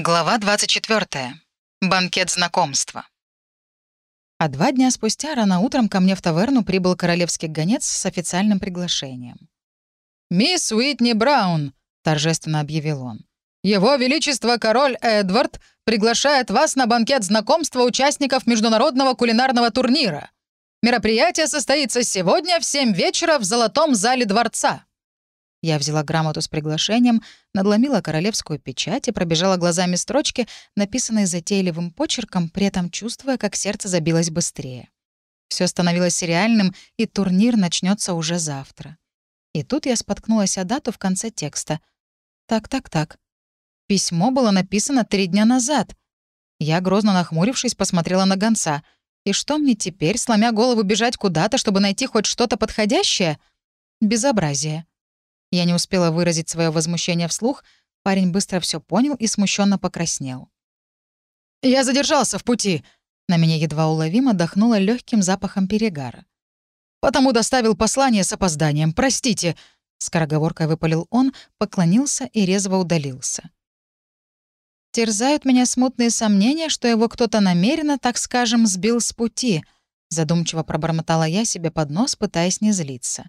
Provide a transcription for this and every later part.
Глава 24. Банкет знакомства. А два дня спустя рано утром ко мне в таверну прибыл королевский гонец с официальным приглашением. «Мисс Уитни Браун», — торжественно объявил он, «Его Величество король Эдвард приглашает вас на банкет знакомства участников международного кулинарного турнира. Мероприятие состоится сегодня в 7 вечера в Золотом зале дворца». Я взяла грамоту с приглашением, надломила королевскую печать и пробежала глазами строчки, написанные затейливым почерком, при этом чувствуя, как сердце забилось быстрее. Все становилось реальным, и турнир начнется уже завтра. И тут я споткнулась о дату в конце текста. Так-так-так. Письмо было написано три дня назад. Я, грозно нахмурившись, посмотрела на гонца. И что мне теперь, сломя голову, бежать куда-то, чтобы найти хоть что-то подходящее? Безобразие. Я не успела выразить свое возмущение вслух, парень быстро все понял и смущенно покраснел. «Я задержался в пути», — на меня едва уловимо дохнуло легким запахом перегара. «Потому доставил послание с опозданием. Простите», — скороговоркой выпалил он, поклонился и резво удалился. «Терзают меня смутные сомнения, что его кто-то намеренно, так скажем, сбил с пути», — задумчиво пробормотала я себе под нос, пытаясь не злиться.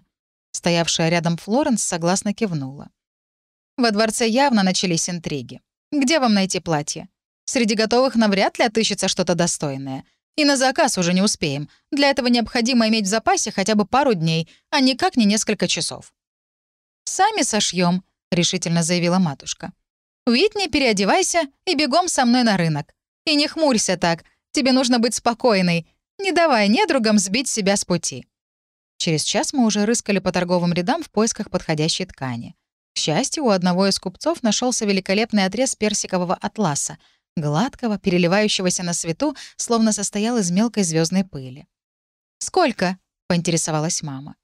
Стоявшая рядом Флоренс согласно кивнула. «Во дворце явно начались интриги. Где вам найти платье? Среди готовых навряд ли отыщется что-то достойное. И на заказ уже не успеем. Для этого необходимо иметь в запасе хотя бы пару дней, а никак не несколько часов». «Сами сошьем, решительно заявила матушка. «Уитни, переодевайся и бегом со мной на рынок. И не хмурься так, тебе нужно быть спокойной. Не давай недругам сбить себя с пути». Через час мы уже рыскали по торговым рядам в поисках подходящей ткани. К счастью, у одного из купцов нашелся великолепный отрез персикового атласа, гладкого, переливающегося на свету, словно состоял из мелкой звездной пыли. «Сколько?» — поинтересовалась мама.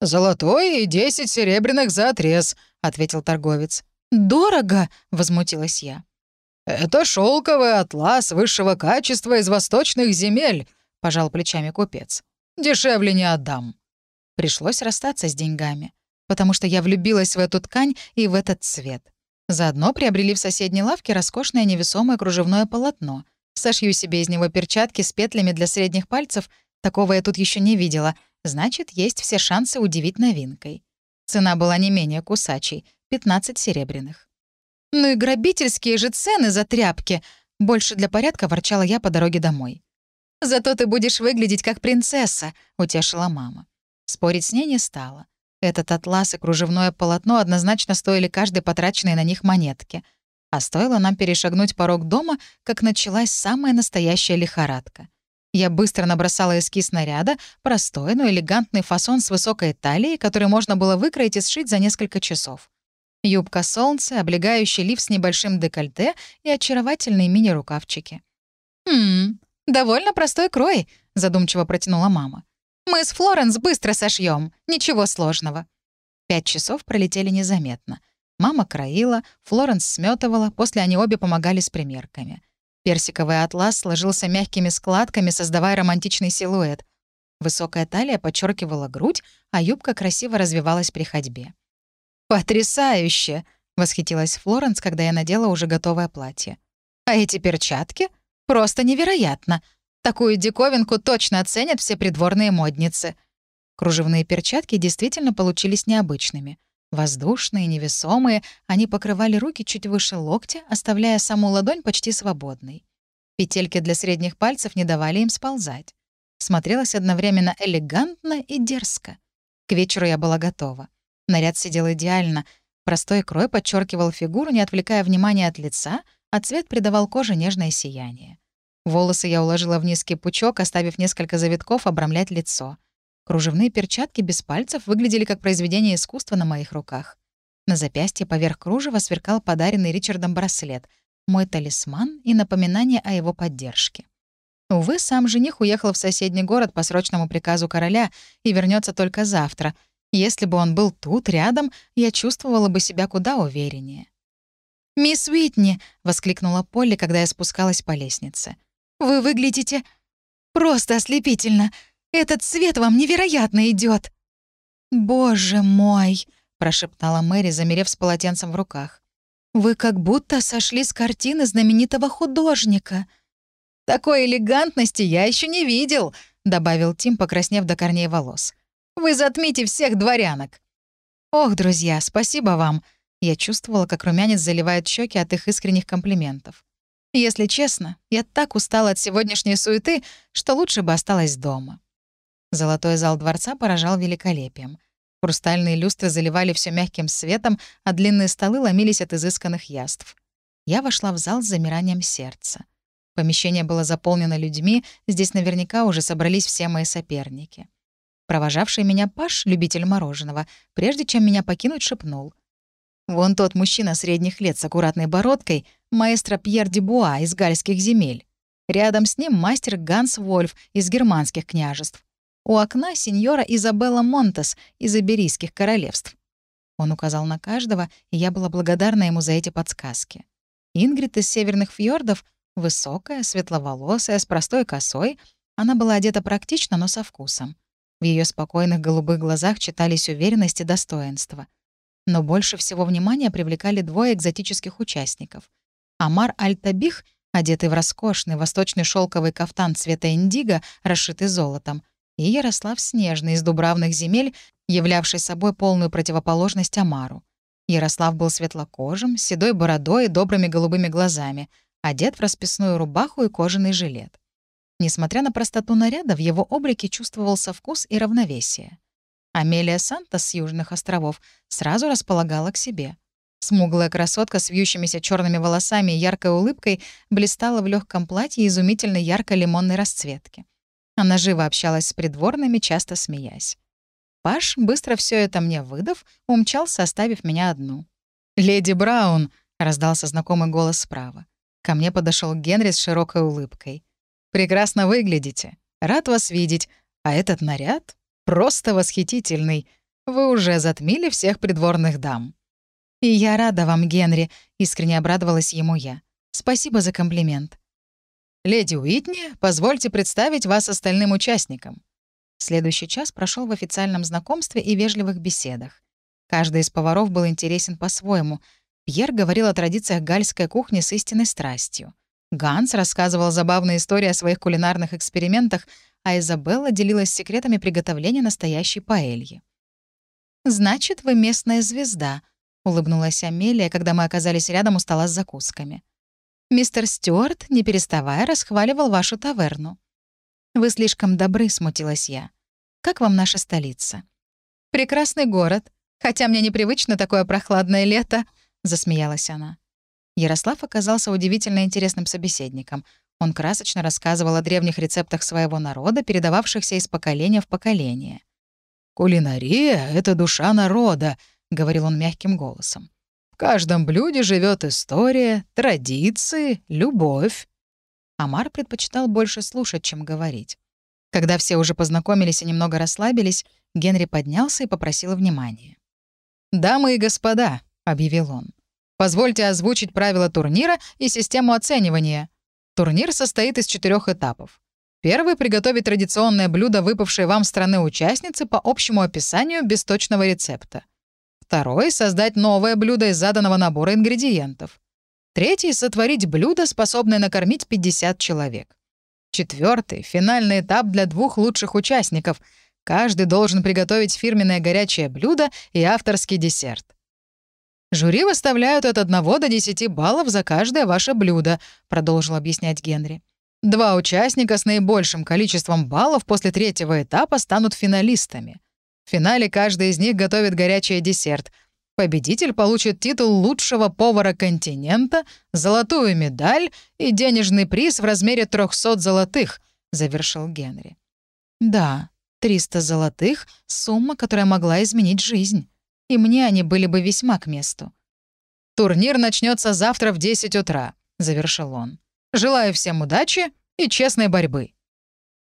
«Золотой и десять серебряных за отрез», — ответил торговец. «Дорого!» — возмутилась я. «Это шелковый атлас высшего качества из восточных земель», — пожал плечами купец. «Дешевле не отдам». Пришлось расстаться с деньгами, потому что я влюбилась в эту ткань и в этот цвет. Заодно приобрели в соседней лавке роскошное невесомое кружевное полотно. Сошью себе из него перчатки с петлями для средних пальцев. Такого я тут еще не видела. Значит, есть все шансы удивить новинкой. Цена была не менее кусачей — 15 серебряных. «Ну и грабительские же цены за тряпки!» Больше для порядка ворчала я по дороге домой. «Зато ты будешь выглядеть как принцесса», — утешила мама. Спорить с ней не стала. Этот атлас и кружевное полотно однозначно стоили каждой потраченной на них монетки. А стоило нам перешагнуть порог дома, как началась самая настоящая лихорадка. Я быстро набросала эскиз наряда, простой, но элегантный фасон с высокой талией, который можно было выкроить и сшить за несколько часов. Юбка солнца, облегающий лиф с небольшим декольте и очаровательные мини-рукавчики. «Хм, довольно простой крой», — задумчиво протянула мама. Мы с Флоренс быстро сошьем, ничего сложного». Пять часов пролетели незаметно. Мама краила, Флоренс сметывала, после они обе помогали с примерками. Персиковый атлас сложился мягкими складками, создавая романтичный силуэт. Высокая талия подчеркивала грудь, а юбка красиво развивалась при ходьбе. «Потрясающе!» — восхитилась Флоренс, когда я надела уже готовое платье. «А эти перчатки? Просто невероятно! Такую диковинку точно оценят все придворные модницы. Кружевные перчатки действительно получились необычными. Воздушные, невесомые, они покрывали руки чуть выше локтя, оставляя саму ладонь почти свободной. Петельки для средних пальцев не давали им сползать. Смотрелась одновременно элегантно и дерзко. К вечеру я была готова. Наряд сидел идеально. Простой крой подчеркивал фигуру, не отвлекая внимания от лица, а цвет придавал коже нежное сияние. Волосы я уложила в низкий пучок, оставив несколько завитков обрамлять лицо. Кружевные перчатки без пальцев выглядели как произведение искусства на моих руках. На запястье поверх кружева сверкал подаренный Ричардом браслет, мой талисман и напоминание о его поддержке. Увы, сам жених уехал в соседний город по срочному приказу короля и вернется только завтра. Если бы он был тут, рядом, я чувствовала бы себя куда увереннее. «Мисс Уитни!» — воскликнула Полли, когда я спускалась по лестнице. Вы выглядите просто ослепительно. Этот цвет вам невероятно идет. «Боже мой!» — прошептала Мэри, замерев с полотенцем в руках. «Вы как будто сошли с картины знаменитого художника». «Такой элегантности я еще не видел», — добавил Тим, покраснев до корней волос. «Вы затмите всех дворянок». «Ох, друзья, спасибо вам». Я чувствовала, как румянец заливает щеки от их искренних комплиментов. Если честно, я так устала от сегодняшней суеты, что лучше бы осталась дома. Золотой зал дворца поражал великолепием. Хрустальные люстры заливали все мягким светом, а длинные столы ломились от изысканных яств. Я вошла в зал с замиранием сердца. Помещение было заполнено людьми, здесь наверняка уже собрались все мои соперники. Провожавший меня Паш, любитель мороженого, прежде чем меня покинуть, шепнул. «Вон тот мужчина средних лет с аккуратной бородкой, маэстро Пьер Дебуа из гальских земель. Рядом с ним мастер Ганс Вольф из германских княжеств. У окна сеньора Изабелла Монтес из Иберийских королевств. Он указал на каждого, и я была благодарна ему за эти подсказки. Ингрид из северных фьордов, высокая, светловолосая, с простой косой, она была одета практично, но со вкусом. В ее спокойных голубых глазах читались уверенность и достоинство. Но больше всего внимания привлекали двое экзотических участников — Амар Аль-Табих, одетый в роскошный восточный шелковый кафтан цвета индиго, расшитый золотом, и Ярослав Снежный из Дубравных земель, являвший собой полную противоположность Амару. Ярослав был светлокожим, седой бородой и добрыми голубыми глазами, одет в расписную рубаху и кожаный жилет. Несмотря на простоту наряда, в его облике чувствовался вкус и равновесие. Амелия Сантос с Южных островов сразу располагала к себе. Смуглая красотка с вьющимися черными волосами и яркой улыбкой блистала в легком платье изумительно яркой лимонной расцветки. Она живо общалась с придворными, часто смеясь. Паш, быстро все это мне выдав, умчался, оставив меня одну. «Леди Браун!» — раздался знакомый голос справа. Ко мне подошел Генри с широкой улыбкой. «Прекрасно выглядите. Рад вас видеть. А этот наряд просто восхитительный. Вы уже затмили всех придворных дам». «И я рада вам, Генри», — искренне обрадовалась ему я. «Спасибо за комплимент». «Леди Уитни, позвольте представить вас остальным участникам». Следующий час прошел в официальном знакомстве и вежливых беседах. Каждый из поваров был интересен по-своему. Пьер говорил о традициях гальской кухни с истинной страстью. Ганс рассказывал забавные истории о своих кулинарных экспериментах, а Изабелла делилась секретами приготовления настоящей паэльи. «Значит, вы местная звезда», — улыбнулась Амелия, когда мы оказались рядом у стола с закусками. «Мистер Стюарт, не переставая, расхваливал вашу таверну». «Вы слишком добры», — смутилась я. «Как вам наша столица?» «Прекрасный город, хотя мне непривычно такое прохладное лето», — засмеялась она. Ярослав оказался удивительно интересным собеседником. Он красочно рассказывал о древних рецептах своего народа, передававшихся из поколения в поколение. «Кулинария — это душа народа», — говорил он мягким голосом. «В каждом блюде живет история, традиции, любовь». Амар предпочитал больше слушать, чем говорить. Когда все уже познакомились и немного расслабились, Генри поднялся и попросил внимания. «Дамы и господа», — объявил он, — «позвольте озвучить правила турнира и систему оценивания. Турнир состоит из четырех этапов. Первый — приготовить традиционное блюдо, выпавшее вам страны-участницы по общему описанию без точного рецепта. Второй — создать новое блюдо из заданного набора ингредиентов. Третий — сотворить блюдо, способное накормить 50 человек. Четвертый — финальный этап для двух лучших участников. Каждый должен приготовить фирменное горячее блюдо и авторский десерт. «Жюри выставляют от 1 до 10 баллов за каждое ваше блюдо», — продолжил объяснять Генри. «Два участника с наибольшим количеством баллов после третьего этапа станут финалистами. В финале каждый из них готовит горячий десерт. Победитель получит титул лучшего повара континента, золотую медаль и денежный приз в размере 300 золотых, завершил Генри. Да, 300 золотых — сумма, которая могла изменить жизнь. И мне они были бы весьма к месту. «Турнир начнется завтра в 10 утра», — завершил он. «Желаю всем удачи и честной борьбы».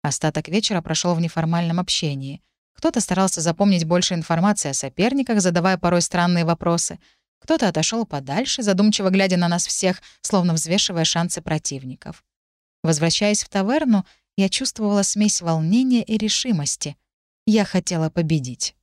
Остаток вечера прошел в неформальном общении. Кто-то старался запомнить больше информации о соперниках, задавая порой странные вопросы. Кто-то отошел подальше, задумчиво глядя на нас всех, словно взвешивая шансы противников. Возвращаясь в таверну, я чувствовала смесь волнения и решимости. Я хотела победить.